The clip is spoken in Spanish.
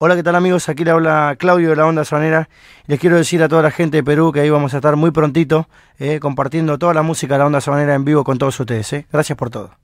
Hola, ¿qué tal amigos? Aquí le habla Claudio de la Onda Sonera. Les quiero decir a toda la gente de Perú que ahí vamos a estar muy prontito eh, compartiendo toda la música de la Onda Sonera en vivo con todos ustedes. Eh. Gracias por todo.